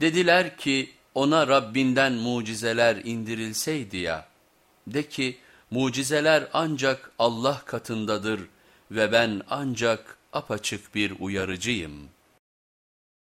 Dediler ki ona Rabbinden mucizeler indirilseydi ya, de ki mucizeler ancak Allah katındadır ve ben ancak apaçık bir uyarıcıyım.''